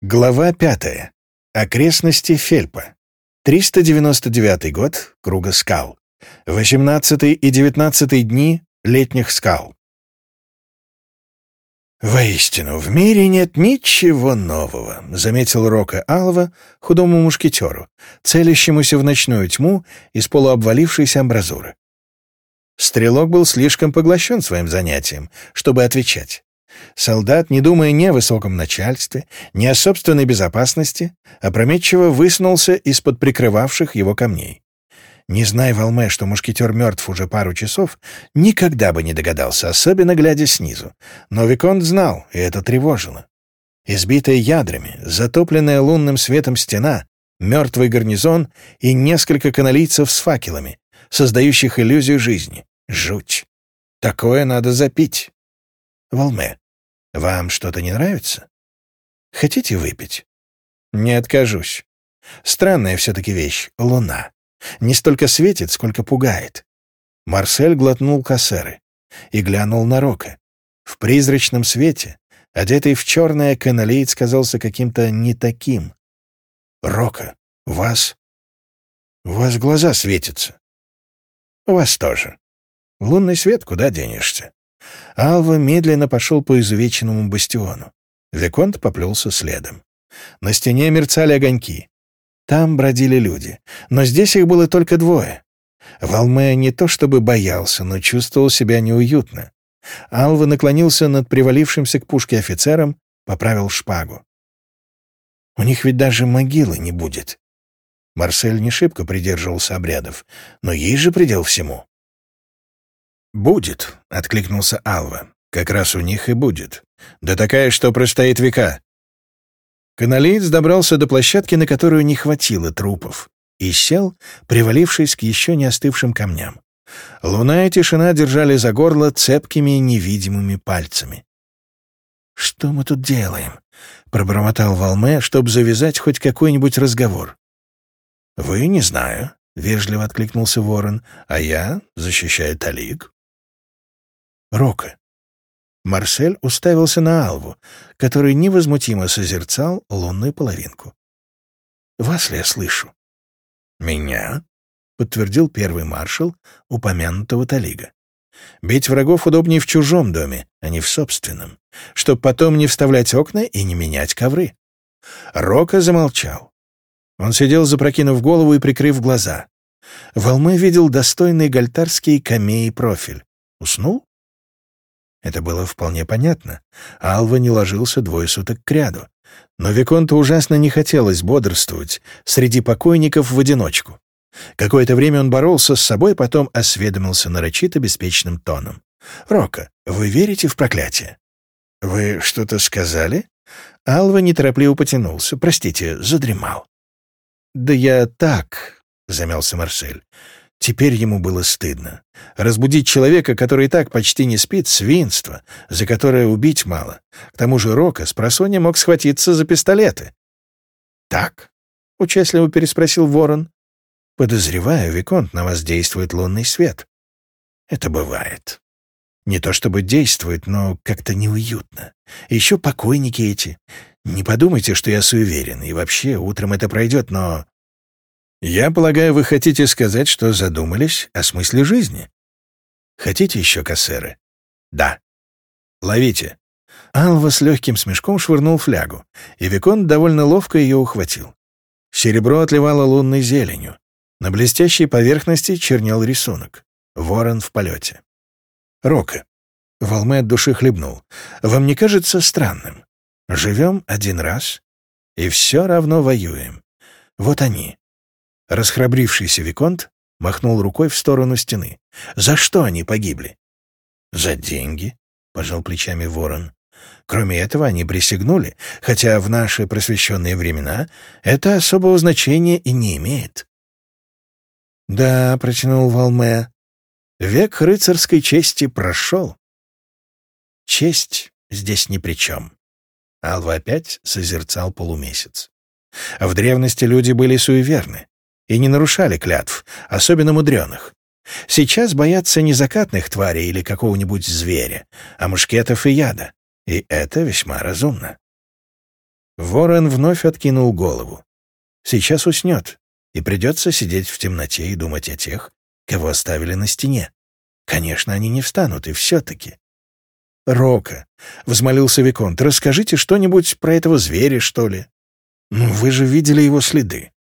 Глава пятая. Окрестности Фельпа. 399 год. Круга скал. 18 и 19 дни летних скал. «Воистину, в мире нет ничего нового», — заметил Рока Алва худому мушкетеру, целящемуся в ночную тьму из полуобвалившейся амбразуры. Стрелок был слишком поглощен своим занятием, чтобы отвечать. Солдат, не думая ни о высоком начальстве, ни о собственной безопасности, опрометчиво высунулся из-под прикрывавших его камней. Не зная Волме, что мушкетер мертв уже пару часов, никогда бы не догадался, особенно глядя снизу. Но Виконт знал, и это тревожило. Избитая ядрами, затопленная лунным светом стена, мертвый гарнизон и несколько каналийцев с факелами, создающих иллюзию жизни. Жуть. Такое надо запить. Волме. Вам что-то не нравится? Хотите выпить? Не откажусь. Странная все-таки вещь — луна. Не столько светит, сколько пугает. Марсель глотнул кассеры и глянул на Рока. В призрачном свете, одетый в черное, каналеец казался каким-то не таким. «Рока, вас... вас глаза светятся». Вас тоже. Лунный свет куда денешься? Алва медленно пошел по изувеченному бастиону. Виконт поплелся следом. На стене мерцали огоньки. Там бродили люди, но здесь их было только двое. Валме не то чтобы боялся, но чувствовал себя неуютно. Алва наклонился над привалившимся к пушке офицером, поправил шпагу. «У них ведь даже могилы не будет». Марсель не шибко придерживался обрядов, но есть же предел всему. «Будет», — откликнулся Алва. «Как раз у них и будет. Да такая, что простоит века». Каналиец добрался до площадки, на которую не хватило трупов, и сел, привалившись к еще не остывшим камням. Луна и тишина держали за горло цепкими невидимыми пальцами. «Что мы тут делаем?» — пробормотал Валме, чтобы завязать хоть какой-нибудь разговор. «Вы не знаю», — вежливо откликнулся Ворон, — «а я защищаю Талик». Рока. Марсель уставился на Алву, который невозмутимо созерцал лунную половинку. «Вас ли я слышу?» «Меня?» — подтвердил первый маршал упомянутого Талига. «Бить врагов удобнее в чужом доме, а не в собственном, чтобы потом не вставлять окна и не менять ковры». Рока замолчал. Он сидел, запрокинув голову и прикрыв глаза. Волмы видел достойный гальтарский камеи профиль. Уснул? Это было вполне понятно. Алва не ложился двое суток кряду. Но Виконту ужасно не хотелось бодрствовать среди покойников в одиночку. Какое-то время он боролся с собой, потом осведомился нарочито беспечным тоном. «Рока, вы верите в проклятие?» «Вы что-то сказали?» Алва неторопливо потянулся. «Простите, задремал». «Да я так», — замялся Марсель. Теперь ему было стыдно. Разбудить человека, который и так почти не спит, — свинство, за которое убить мало. К тому же Рока с просонья мог схватиться за пистолеты. «Так?» — участливо переспросил Ворон. «Подозреваю, Виконт, на вас действует лунный свет». «Это бывает. Не то чтобы действует, но как-то неуютно. Еще покойники эти. Не подумайте, что я суеверен, и вообще утром это пройдет, но я полагаю, вы хотите сказать, что задумались о смысле жизни. Хотите еще кассеры? Да. Ловите. Алва с легким смешком швырнул флягу, и Викон довольно ловко ее ухватил. Серебро отливало лунной зеленью. На блестящей поверхности чернел рисунок. Ворон в полете. Рока. Волме от души хлебнул. «Вам не кажется странным? Живем один раз, и все равно воюем. Вот они, Расхрабрившийся Виконт махнул рукой в сторону стены. «За что они погибли?» «За деньги», — пожал плечами ворон. «Кроме этого, они присягнули, хотя в наши просвещенные времена это особого значения и не имеет». «Да», — протянул Валме, — «век рыцарской чести прошел». «Честь здесь ни при чем». Алва опять созерцал полумесяц. В древности люди были суеверны и не нарушали клятв, особенно мудреных. Сейчас боятся не закатных тварей или какого-нибудь зверя, а мушкетов и яда, и это весьма разумно. Ворон вновь откинул голову. Сейчас уснет, и придется сидеть в темноте и думать о тех, кого оставили на стене. Конечно, они не встанут, и все-таки. «Рока», — взмолился Виконт, — «расскажите что-нибудь про этого зверя, что ли?» «Ну, вы же видели его следы.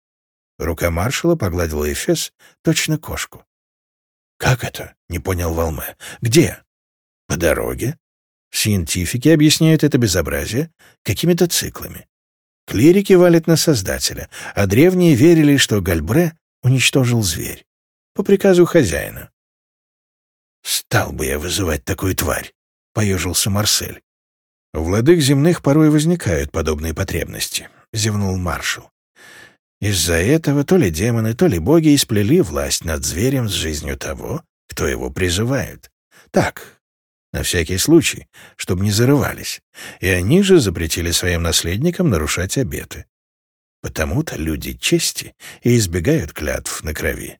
Рука маршала погладила Эфес, точно кошку. «Как это?» — не понял Волме. «Где?» «По дороге. Сcientifiки объясняют это безобразие какими-то циклами. Клирики валят на Создателя, а древние верили, что Гальбре уничтожил зверь. По приказу хозяина». «Стал бы я вызывать такую тварь», — поежился Марсель. «У владык земных порой возникают подобные потребности», — зевнул маршал. Из-за этого то ли демоны, то ли боги исплели власть над зверем с жизнью того, кто его призывает. Так, на всякий случай, чтобы не зарывались. И они же запретили своим наследникам нарушать обеты. Потому-то люди чести и избегают клятв на крови.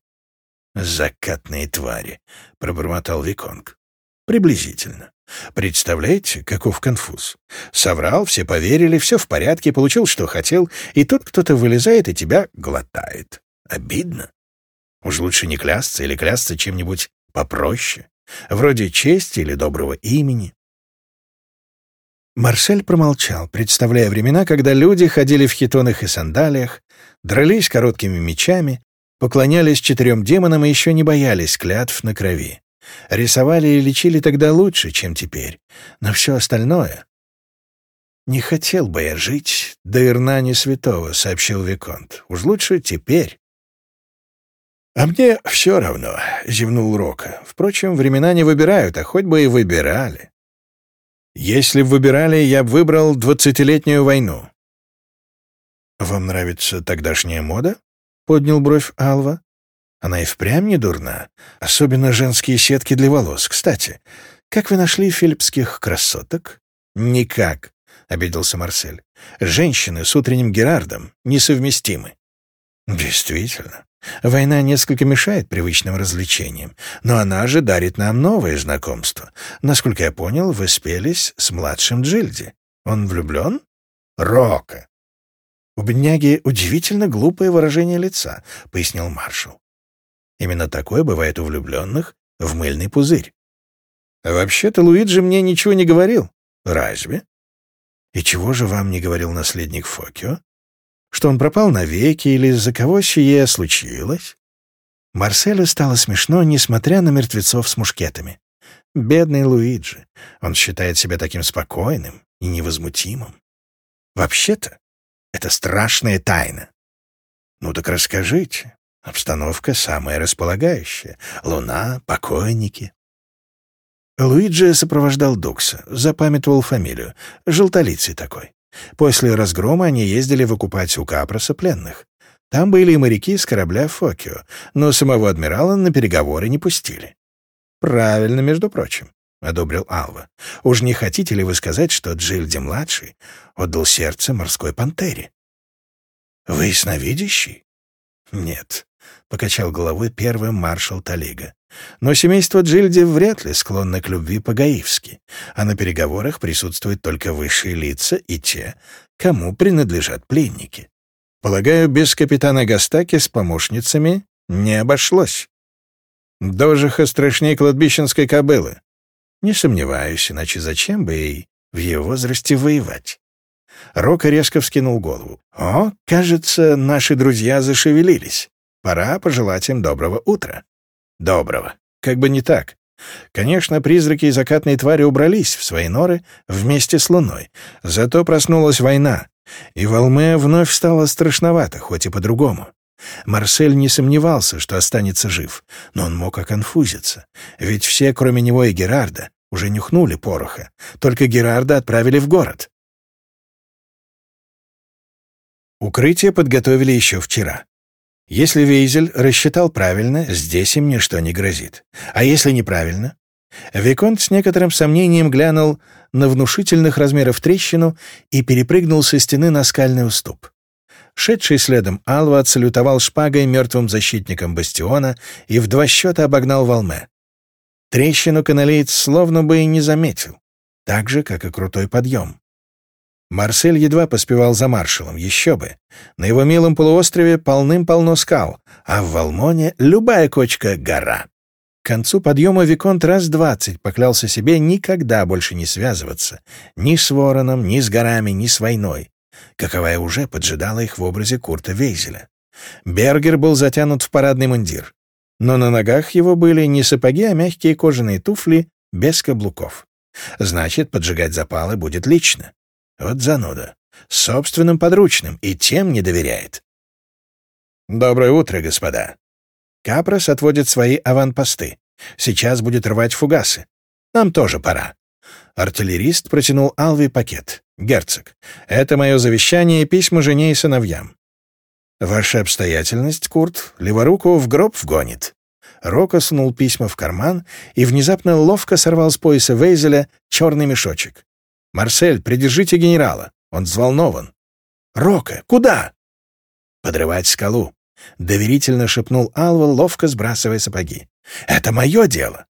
«Закатные твари», — пробормотал Виконг. Приблизительно. Представляете, каков конфуз? Соврал, все поверили, все в порядке, получил, что хотел, и тут кто-то вылезает и тебя глотает. Обидно. Уж лучше не клясться или клясться чем-нибудь попроще, вроде чести или доброго имени. Марсель промолчал, представляя времена, когда люди ходили в хитонах и сандалиях, дрались короткими мечами, поклонялись четырем демонам и еще не боялись клятв на крови. Рисовали и лечили тогда лучше, чем теперь. Но все остальное... «Не хотел бы я жить до Ирнани Святого», — сообщил Виконт. «Уж лучше теперь». «А мне все равно», — зевнул Рока. «Впрочем, времена не выбирают, а хоть бы и выбирали». «Если б выбирали, я бы выбрал двадцатилетнюю войну». «Вам нравится тогдашняя мода?» — поднял бровь Алва. Она и впрямь не дурна. Особенно женские сетки для волос. Кстати, как вы нашли филиппских красоток? Никак, — обиделся Марсель. Женщины с утренним Герардом несовместимы. Действительно. Война несколько мешает привычным развлечениям, но она же дарит нам новые знакомства. Насколько я понял, вы спелись с младшим Джильди. Он влюблен? Рока. У бедняги удивительно глупое выражение лица, — пояснил маршал. Именно такое бывает у влюбленных в мыльный пузырь. «Вообще-то Луиджи мне ничего не говорил». «Разве?» «И чего же вам не говорил наследник Фокио? Что он пропал навеки или из-за кого сие случилось?» Марселю стало смешно, несмотря на мертвецов с мушкетами. Бедный Луиджи. Он считает себя таким спокойным и невозмутимым. Вообще-то, это страшная тайна. Ну так расскажите. Обстановка самая располагающая. Луна, покойники. Луиджи сопровождал Дукса, запамятовал фамилию. Желтолицый такой. После разгрома они ездили выкупать у Капроса пленных. Там были и моряки с корабля «Фокио», но самого адмирала на переговоры не пустили. «Правильно, между прочим», — одобрил Алва. «Уж не хотите ли вы сказать, что Джильди-младший отдал сердце морской пантере?» «Вы сновидящий?» «Нет, — покачал головой первый маршал Талига. «Но семейство Джильди вряд ли склонно к любви по-гаивски, а на переговорах присутствуют только высшие лица и те, кому принадлежат пленники. Полагаю, без капитана Гастаки с помощницами не обошлось. Дожиха страшнее кладбищенской кобылы. Не сомневаюсь, иначе зачем бы ей в ее возрасте воевать?» Рока резко вскинул голову. «О, кажется, наши друзья зашевелились. Пора пожелать им доброго утра. Доброго. Как бы не так. Конечно, призраки и закатные твари убрались в свои норы вместе с луной. Зато проснулась война. И Волме вновь стало страшновато, хоть и по-другому. Марсель не сомневался, что останется жив, но он мог оконфузиться. Ведь все, кроме него и Герарда, уже нюхнули пороха. Только Герарда отправили в город. Укрытие подготовили еще вчера. Если Вейзель рассчитал правильно, здесь им ничто не грозит. А если неправильно? Виконт с некоторым сомнением глянул на внушительных размеров трещину и перепрыгнул со стены на скальный уступ. Шедший следом Алва отсалютовал шпагой мертвым защитником бастиона и в два счета обогнал Волме. Трещину каналеец словно бы и не заметил, так же, как и крутой подъем. Марсель едва поспевал за маршалом, еще бы. На его милом полуострове полным-полно скал, а в Валмоне любая кочка — гора. К концу подъема Виконт раз двадцать поклялся себе никогда больше не связываться ни с вороном, ни с горами, ни с войной, каковая уже поджидала их в образе Курта Вейзеля. Бергер был затянут в парадный мундир, но на ногах его были не сапоги, а мягкие кожаные туфли без каблуков. Значит, поджигать запалы будет лично. Вот зануда. Собственным подручным и тем не доверяет. «Доброе утро, господа!» Капрос отводит свои аванпосты. Сейчас будет рвать фугасы. Нам тоже пора. Артиллерист протянул Алви пакет. «Герцог, это мое завещание и письма жене и сыновьям». «Ваша обстоятельность, Курт, леворуку в гроб вгонит». Рока сунул письма в карман и внезапно ловко сорвал с пояса Вейзеля черный мешочек. «Марсель, придержите генерала! Он взволнован!» «Рока, куда?» «Подрывать скалу!» — доверительно шепнул Алва, ловко сбрасывая сапоги. «Это мое дело!»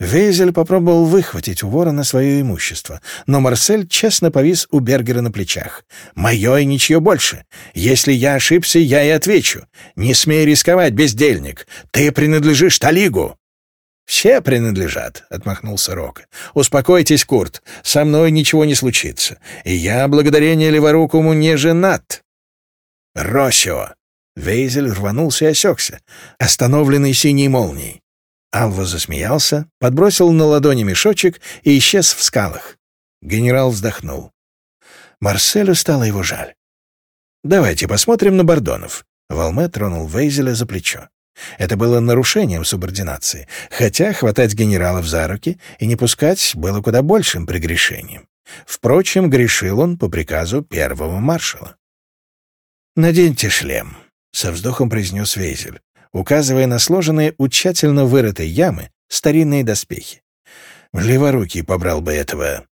Вейзель попробовал выхватить у ворона свое имущество, но Марсель честно повис у Бергера на плечах. «Мое и ничье больше. Если я ошибся, я и отвечу. Не смей рисковать, бездельник. Ты принадлежишь Талигу!» «Все принадлежат», — отмахнулся Рок. «Успокойтесь, Курт, со мной ничего не случится, и я, благодарение Леворукому, не женат». «Росио!» Вейзель рванулся и осекся, остановленный синей молнией. Алва засмеялся, подбросил на ладони мешочек и исчез в скалах. Генерал вздохнул. Марселю стало его жаль. «Давайте посмотрим на Бордонов». Волме тронул Вейзеля за плечо. Это было нарушением субординации, хотя хватать генералов за руки и не пускать было куда большим прегрешением. Впрочем, грешил он по приказу первого маршала. «Наденьте шлем», — со вздохом произнес Вейзель, указывая на сложенные у тщательно вырытой ямы старинные доспехи. «Леворукий побрал бы этого».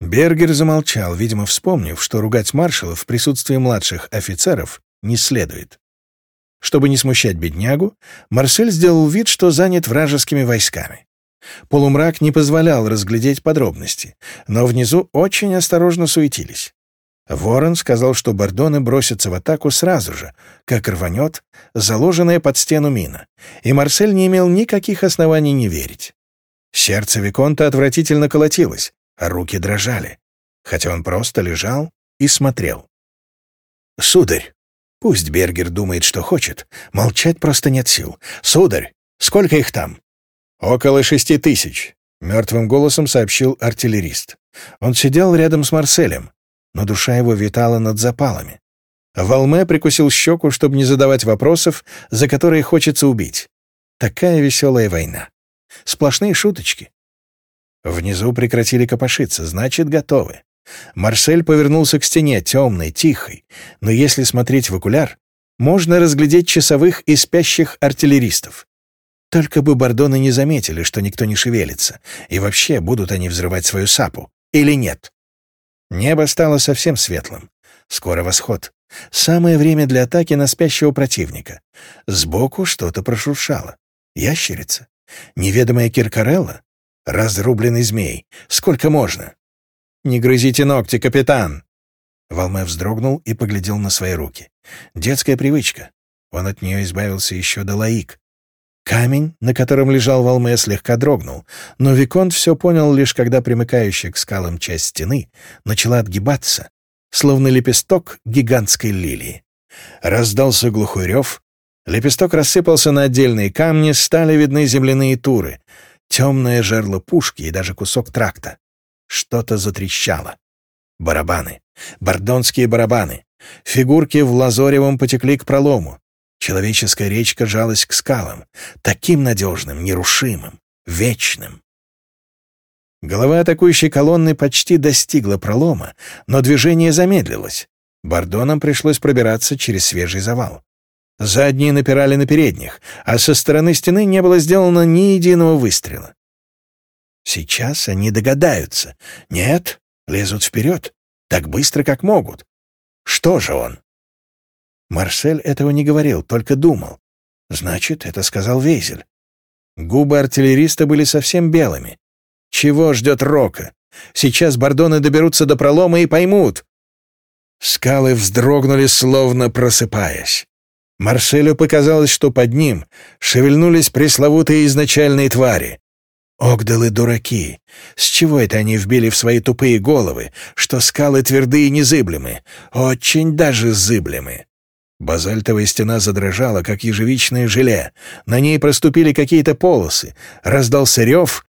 Бергер замолчал, видимо, вспомнив, что ругать маршала в присутствии младших офицеров не следует. Чтобы не смущать беднягу, Марсель сделал вид, что занят вражескими войсками. Полумрак не позволял разглядеть подробности, но внизу очень осторожно суетились. Ворон сказал, что бордоны бросятся в атаку сразу же, как рванет заложенная под стену мина, и Марсель не имел никаких оснований не верить. Сердце Виконта отвратительно колотилось, а руки дрожали, хотя он просто лежал и смотрел. «Сударь», Пусть Бергер думает, что хочет. Молчать просто нет сил. «Сударь, сколько их там?» «Около шести тысяч», — мертвым голосом сообщил артиллерист. Он сидел рядом с Марселем, но душа его витала над запалами. Валме прикусил щеку, чтобы не задавать вопросов, за которые хочется убить. Такая веселая война. Сплошные шуточки. Внизу прекратили копошиться, значит, готовы. Марсель повернулся к стене, темной, тихой, но если смотреть в окуляр, можно разглядеть часовых и спящих артиллеристов. Только бы бордоны не заметили, что никто не шевелится, и вообще будут они взрывать свою сапу, или нет. Небо стало совсем светлым. Скоро восход. Самое время для атаки на спящего противника. Сбоку что-то прошуршало. Ящерица? Неведомая Киркарелла? Разрубленный змей. Сколько можно? «Не грызите ногти, капитан!» Волме вздрогнул и поглядел на свои руки. Детская привычка. Он от нее избавился еще до лаик. Камень, на котором лежал Волме, слегка дрогнул, но Виконт все понял лишь когда примыкающая к скалам часть стены начала отгибаться, словно лепесток гигантской лилии. Раздался глухой рев, лепесток рассыпался на отдельные камни, стали видны земляные туры, темное жерло пушки и даже кусок тракта. Что-то затрещало. Барабаны. Бордонские барабаны. Фигурки в Лазоревом потекли к пролому. Человеческая речка жалась к скалам. Таким надежным, нерушимым, вечным. Голова атакующей колонны почти достигла пролома, но движение замедлилось. Бордонам пришлось пробираться через свежий завал. Задние напирали на передних, а со стороны стены не было сделано ни единого выстрела. Сейчас они догадаются. Нет, лезут вперед, так быстро, как могут. Что же он? Марсель этого не говорил, только думал. Значит, это сказал Вейзель. Губы артиллериста были совсем белыми. Чего ждет Рока? Сейчас бордоны доберутся до пролома и поймут. Скалы вздрогнули, словно просыпаясь. Марселю показалось, что под ним шевельнулись пресловутые изначальные твари. Огдалы дураки. С чего это они вбили в свои тупые головы, что скалы твердые и незыблемы? Очень даже зыблемы. Базальтовая стена задрожала, как ежевичное желе. На ней проступили какие-то полосы. Раздался рев,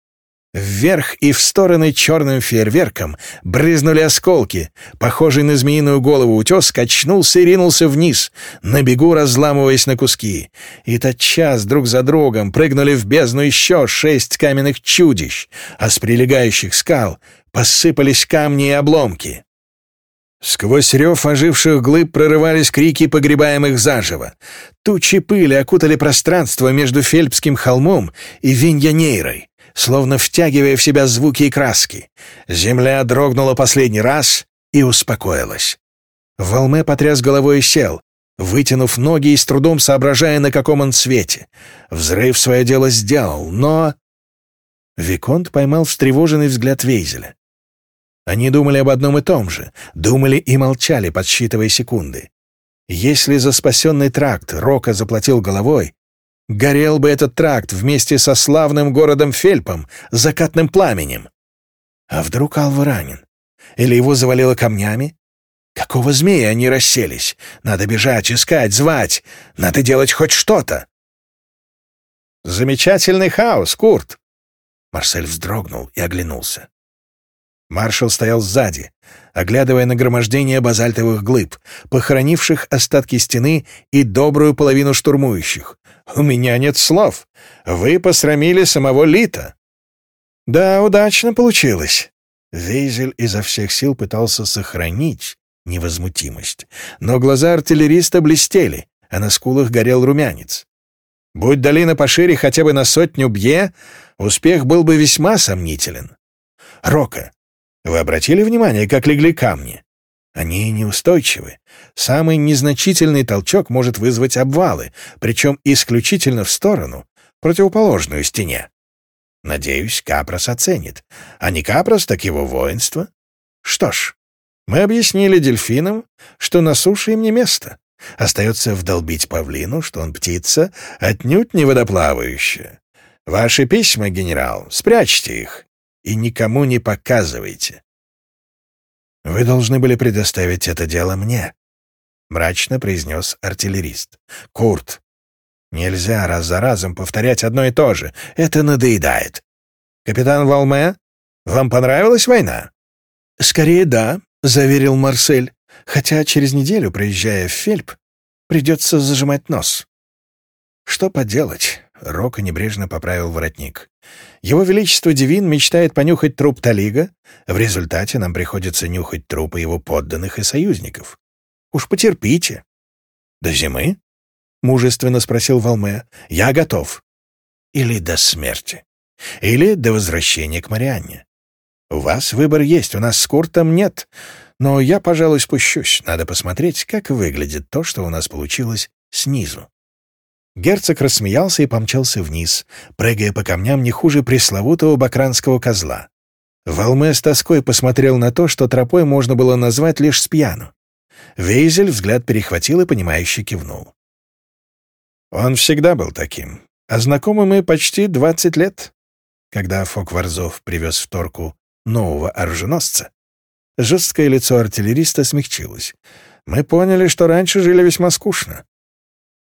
Вверх и в стороны черным фейерверком брызнули осколки. Похожий на змеиную голову утес качнулся и ринулся вниз, на бегу разламываясь на куски. И тотчас друг за другом прыгнули в бездну еще шесть каменных чудищ, а с прилегающих скал посыпались камни и обломки. Сквозь рев оживших глыб прорывались крики погребаемых заживо. Тучи пыли окутали пространство между Фельпским холмом и Виньянейрой словно втягивая в себя звуки и краски. Земля дрогнула последний раз и успокоилась. Волме потряс головой и сел, вытянув ноги и с трудом соображая, на каком он свете. Взрыв свое дело сделал, но... Виконт поймал встревоженный взгляд Вейзеля. Они думали об одном и том же, думали и молчали, подсчитывая секунды. Если за спасенный тракт Рока заплатил головой, Горел бы этот тракт вместе со славным городом Фельпом, закатным пламенем. А вдруг Алва ранен? Или его завалило камнями? Какого змея они расселись? Надо бежать, искать, звать. Надо делать хоть что-то. «Замечательный хаос, Курт!» Марсель вздрогнул и оглянулся. Маршал стоял сзади, оглядывая нагромождение базальтовых глыб, похоронивших остатки стены и добрую половину штурмующих. «У меня нет слов. Вы посрамили самого Лита». «Да, удачно получилось». Вейзель изо всех сил пытался сохранить невозмутимость, но глаза артиллериста блестели, а на скулах горел румянец. Будь долина пошире хотя бы на сотню бье, успех был бы весьма сомнителен. «Рока, вы обратили внимание, как легли камни? Они неустойчивы. Самый незначительный толчок может вызвать обвалы, причем исключительно в сторону, противоположную стене. Надеюсь, Капрос оценит. А не Капрос, так его воинство. Что ж, мы объяснили дельфинам, что на суше им не место. Остается вдолбить павлину, что он птица, отнюдь не водоплавающая. Ваши письма, генерал, спрячьте их и никому не показывайте. «Вы должны были предоставить это дело мне», — мрачно произнес артиллерист. «Курт, нельзя раз за разом повторять одно и то же. Это надоедает. Капитан Валме, вам понравилась война?» «Скорее да», — заверил Марсель, «хотя через неделю, проезжая в Фельп, придется зажимать нос». «Что поделать?» Рока небрежно поправил воротник. «Его Величество Дивин мечтает понюхать труп Талига. В результате нам приходится нюхать трупы его подданных и союзников. Уж потерпите». «До зимы?» — мужественно спросил Волме. «Я готов». «Или до смерти. Или до возвращения к Марианне. У вас выбор есть, у нас с Куртом нет. Но я, пожалуй, спущусь. Надо посмотреть, как выглядит то, что у нас получилось снизу». Герцог рассмеялся и помчался вниз, прыгая по камням не хуже пресловутого бакранского козла. Волме с тоской посмотрел на то, что тропой можно было назвать лишь спьяну. Вейзель взгляд перехватил и, понимающе кивнул. Он всегда был таким, а знакомы мы почти 20 лет. Когда Фокварзов привез в Торку нового оруженосца, жесткое лицо артиллериста смягчилось. Мы поняли, что раньше жили весьма скучно.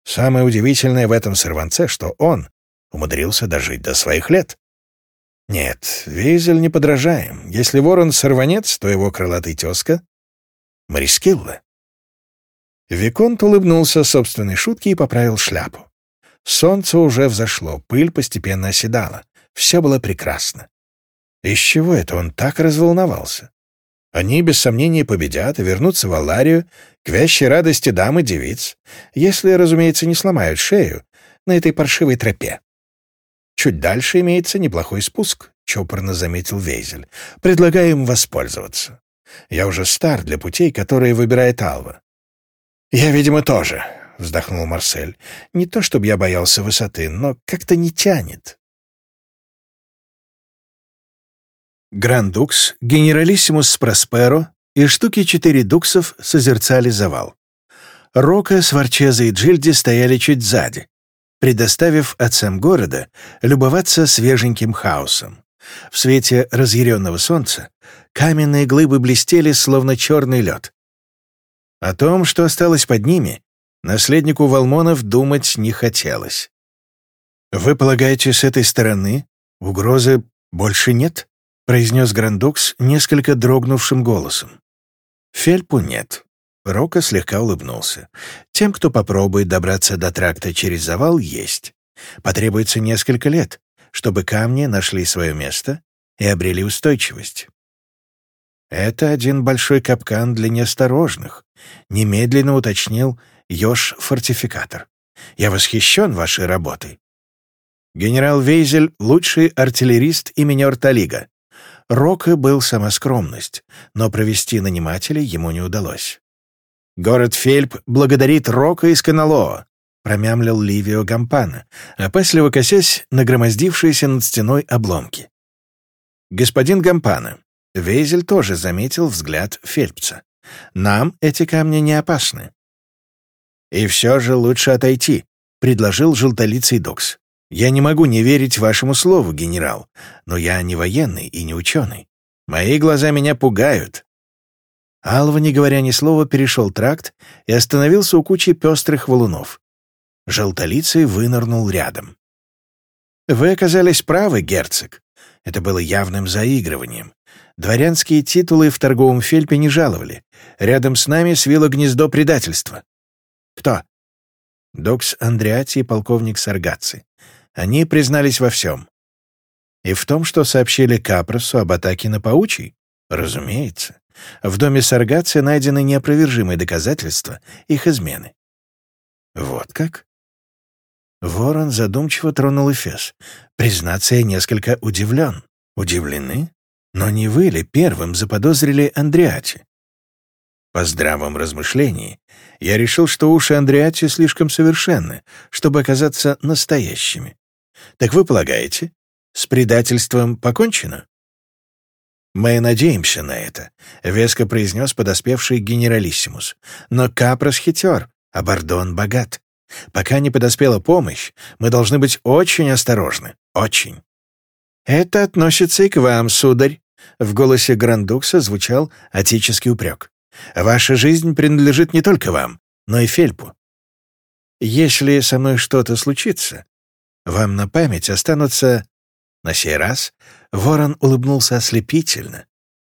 Самое удивительное в этом сорванце, что он умудрился дожить до своих лет. Нет, Визель не подражаем. Если ворон сорванец, то его крылатый тезка — Марискилла. Виконт улыбнулся собственной шутке и поправил шляпу. Солнце уже взошло, пыль постепенно оседала. Все было прекрасно. Из чего это он так разволновался? Они, без сомнения, победят и вернутся в Аларию, к вящей радости дам и девиц, если, разумеется, не сломают шею на этой паршивой тропе. Чуть дальше имеется неплохой спуск, — чопорно заметил Вейзель. «Предлагаю им воспользоваться. Я уже стар для путей, которые выбирает Алва». «Я, видимо, тоже», — вздохнул Марсель. «Не то чтобы я боялся высоты, но как-то не тянет». Грандукс, генералиссимус Просперо и штуки четыре дуксов созерцали завал. Рока, Сварчеза и Джильди стояли чуть сзади, предоставив отцам города любоваться свеженьким хаосом. В свете разъяренного солнца каменные глыбы блестели, словно черный лед. О том, что осталось под ними, наследнику Валмонов думать не хотелось. «Вы полагаете, с этой стороны угрозы больше нет?» произнес Грандукс несколько дрогнувшим голосом. Фельпу нет. Рока слегка улыбнулся. Тем, кто попробует добраться до тракта через завал, есть. Потребуется несколько лет, чтобы камни нашли свое место и обрели устойчивость. «Это один большой капкан для неосторожных», — немедленно уточнил Йош фортификатор. «Я восхищен вашей работой». «Генерал Вейзель — лучший артиллерист имени Орталига», Рока был сама скромность, но провести нанимателей ему не удалось. «Город Фельп благодарит Рока из Каналоо», — промямлил Ливио Гампана, опасливо косясь нагромоздившиеся над стеной обломки. «Господин Гампана», — Вейзель тоже заметил взгляд Фельпца, — «нам эти камни не опасны». «И все же лучше отойти», — предложил желтолицый докс. Я не могу не верить вашему слову, генерал, но я не военный и не ученый. Мои глаза меня пугают». Алва, не говоря ни слова, перешел тракт и остановился у кучи пестрых валунов. Желтолицый вынырнул рядом. «Вы оказались правы, герцог. Это было явным заигрыванием. Дворянские титулы в торговом фельпе не жаловали. Рядом с нами свило гнездо предательства. Кто? Докс Андреати и полковник Саргаци. Они признались во всем. И в том, что сообщили Капросу об атаке на паучий? Разумеется. В доме Саргации найдены неопровержимые доказательства их измены. Вот как? Ворон задумчиво тронул Эфес. Признаться, я несколько удивлен. Удивлены? Но не вы ли первым заподозрили Андреати? По здравом размышлении я решил, что уши Андреати слишком совершенны, чтобы оказаться настоящими. Так вы полагаете, с предательством покончено? «Мы надеемся на это», — веско произнес подоспевший генералиссимус. «Но Капрос хитер, а Бордон богат. Пока не подоспела помощь, мы должны быть очень осторожны. Очень». «Это относится и к вам, сударь», — в голосе Грандукса звучал отеческий упрек. «Ваша жизнь принадлежит не только вам, но и Фельпу. Если со мной что-то случится, вам на память останутся...» На сей раз ворон улыбнулся ослепительно.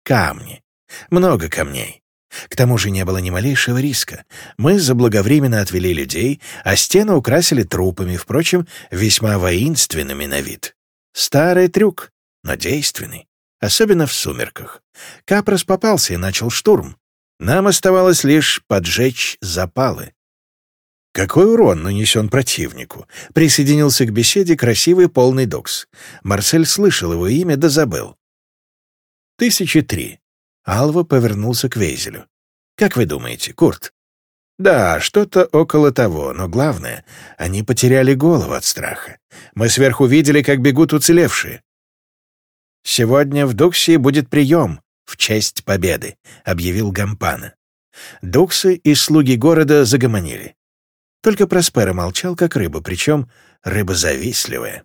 «Камни. Много камней. К тому же не было ни малейшего риска. Мы заблаговременно отвели людей, а стены украсили трупами, впрочем, весьма воинственными на вид. Старый трюк, но действенный, особенно в сумерках. Капрос попался и начал штурм. Нам оставалось лишь поджечь запалы. Какой урон нанесен противнику? Присоединился к беседе красивый полный докс. Марсель слышал его имя, да забыл. Тысячи три. Алва повернулся к Вейзелю. «Как вы думаете, Курт?» «Да, что-то около того, но главное, они потеряли голову от страха. Мы сверху видели, как бегут уцелевшие». «Сегодня в Дуксии будет прием в честь победы», — объявил Гампана. Дуксы и слуги города загомонили. Только Проспера молчал, как рыба, причем рыба завистливая.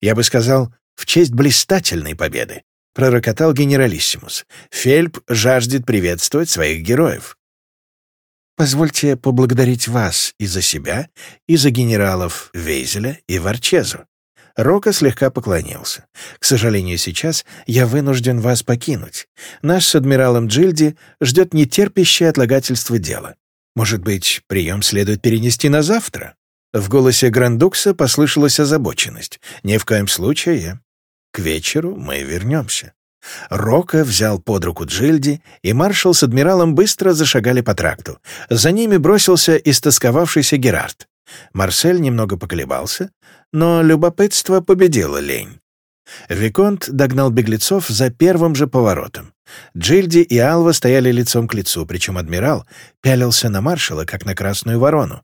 Я бы сказал, в честь блистательной победы, пророкотал генералиссимус. Фельп жаждет приветствовать своих героев. Позвольте поблагодарить вас и за себя, и за генералов Вейзеля и Варчезу. Рока слегка поклонился. «К сожалению, сейчас я вынужден вас покинуть. Наш с адмиралом Джильди ждет нетерпящее отлагательство дела. Может быть, прием следует перенести на завтра?» В голосе Грандукса послышалась озабоченность. «Ни в коем случае. К вечеру мы вернемся». Рока взял под руку Джильди, и маршал с адмиралом быстро зашагали по тракту. За ними бросился истосковавшийся Герард. Марсель немного поколебался, но любопытство победило лень. Виконт догнал беглецов за первым же поворотом. Джильди и Алва стояли лицом к лицу, причем адмирал пялился на маршала, как на красную ворону.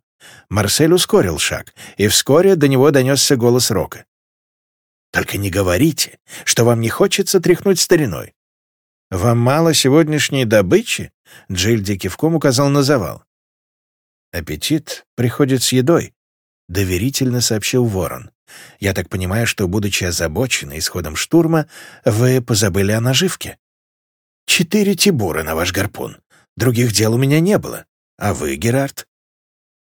Марсель ускорил шаг, и вскоре до него донесся голос Рока. «Только не говорите, что вам не хочется тряхнуть стариной. «Вам мало сегодняшней добычи?» — Джильди кивком указал на завал. «Аппетит приходит с едой», — доверительно сообщил Ворон. «Я так понимаю, что, будучи озабочены исходом штурма, вы позабыли о наживке?» Четыре Тибура на ваш гарпун. Других дел у меня не было. А вы, Герард?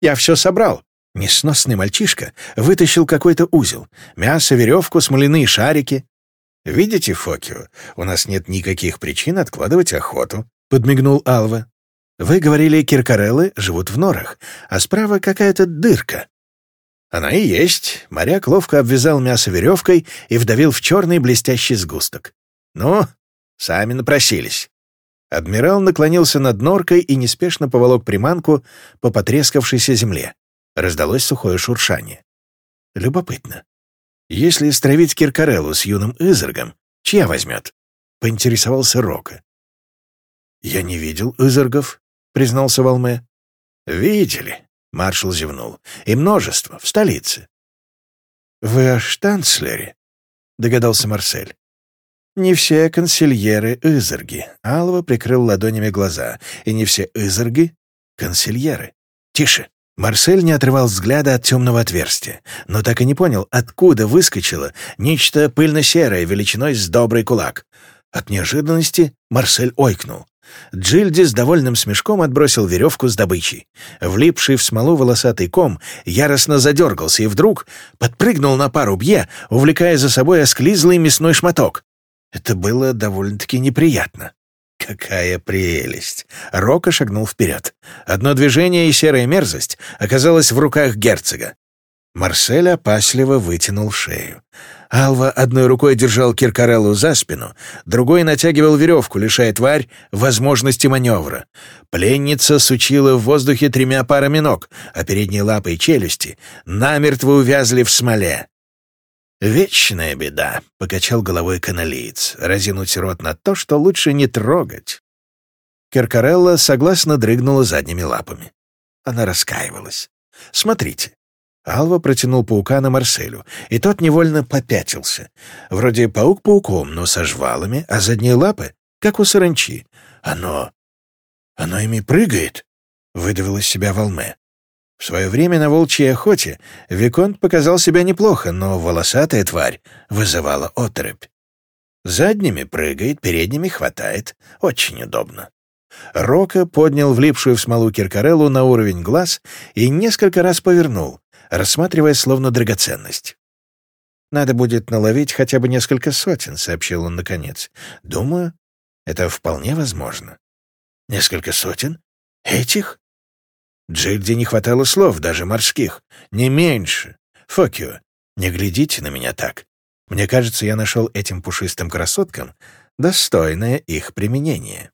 Я все собрал. Несносный мальчишка вытащил какой-то узел. Мясо, веревку, смоляные шарики. Видите, Фокио, у нас нет никаких причин откладывать охоту, подмигнул Алва. Вы говорили, киркареллы живут в норах, а справа какая-то дырка. Она и есть. Моряк ловко обвязал мясо веревкой и вдавил в черный блестящий сгусток. «Ну, Сами напросились. Адмирал наклонился над норкой и неспешно поволок приманку по потрескавшейся земле. Раздалось сухое шуршание. Любопытно. Если стравить Киркареллу с юным Изергом, чья возьмет? Поинтересовался Рока. «Я не видел Изергов», — признался Волме. «Видели», — маршал зевнул. «И множество, в столице». «Вы о Штанцлере?» — догадался Марсель. Не все консильеры — изорги. Алва прикрыл ладонями глаза. И не все изорги — консильеры. Тише. Марсель не отрывал взгляда от темного отверстия, но так и не понял, откуда выскочило нечто пыльно-серое величиной с добрый кулак. От неожиданности Марсель ойкнул. Джильди с довольным смешком отбросил веревку с добычей. Влипший в смолу волосатый ком яростно задергался и вдруг подпрыгнул на пару бье, увлекая за собой осклизлый мясной шматок. Это было довольно-таки неприятно. Какая прелесть! Рока шагнул вперед. Одно движение и серая мерзость оказалась в руках герцога. Марсель опасливо вытянул шею. Алва одной рукой держал Киркареллу за спину, другой натягивал веревку, лишая тварь возможности маневра. Пленница сучила в воздухе тремя парами ног, а передние лапы и челюсти намертво увязли в смоле. «Вечная беда», — покачал головой каналиец, разинуть рот на то, что лучше не трогать. Керкарелла согласно дрыгнула задними лапами. Она раскаивалась. «Смотрите». Алва протянул паука на Марселю, и тот невольно попятился. Вроде паук пауком, но со жвалами, а задние лапы, как у саранчи. «Оно... оно ими прыгает?» — выдавил из себя Волме. В свое время на волчьей охоте Виконт показал себя неплохо, но волосатая тварь вызывала отрыбь. Задними прыгает, передними хватает. Очень удобно. Рока поднял влипшую в смолу Киркареллу на уровень глаз и несколько раз повернул, рассматривая словно драгоценность. «Надо будет наловить хотя бы несколько сотен», — сообщил он наконец. «Думаю, это вполне возможно». «Несколько сотен? Этих?» Джильде не хватало слов, даже морских. Не меньше. Фокио, не глядите на меня так. Мне кажется, я нашел этим пушистым красоткам достойное их применение.